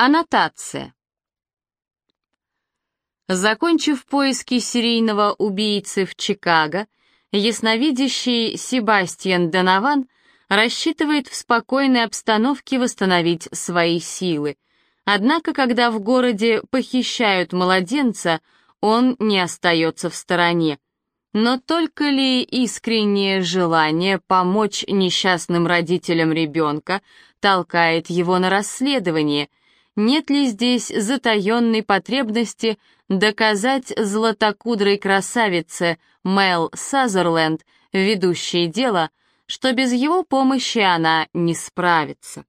Аннотация. Закончив поиски серийного убийцы в Чикаго, ясновидящий Себастьян Донован рассчитывает в спокойной обстановке восстановить свои силы. Однако, когда в городе похищают младенца, он не остается в стороне. Но только ли искреннее желание помочь несчастным родителям ребенка толкает его на расследование? Нет ли здесь затаенной потребности доказать златокудрой красавице Мел Сазерленд, ведущей дело, что без его помощи она не справится?